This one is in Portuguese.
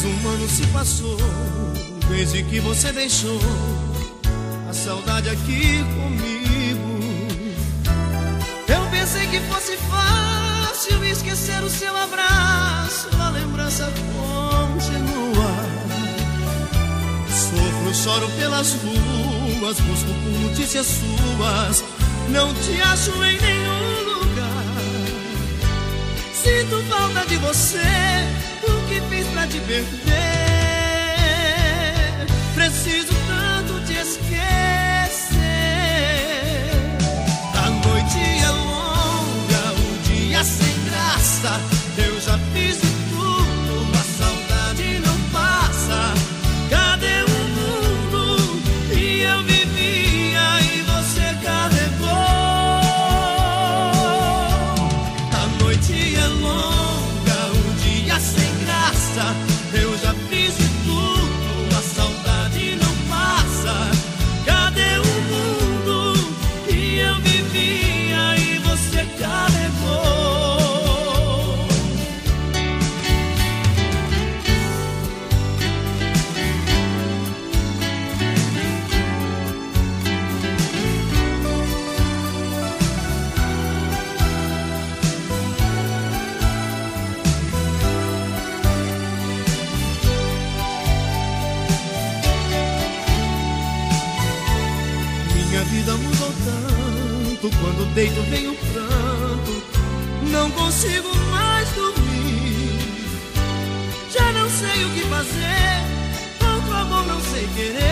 Mais um ano se passou desde que você deixou a saudade aqui comigo. Eu pensei que fosse fácil esquecer o seu abraço, a lembrança continua. Sofro, choro pelas ruas, busco por notícias suas. Não te acho em nenhum lugar. Sinto falta de você, perder? Preciso tanto te esquecer. A noite é longa, o dia sem graça. Eu já fiz de tudo, a saudade não passa. Cadê o mundo que eu vivia e você carregou? A noite é longa, o dia sem graça. Vida mudou tanto, quando deito vem o pranto, não consigo mais dormir. Já não sei o que fazer, outro amor não sei querer.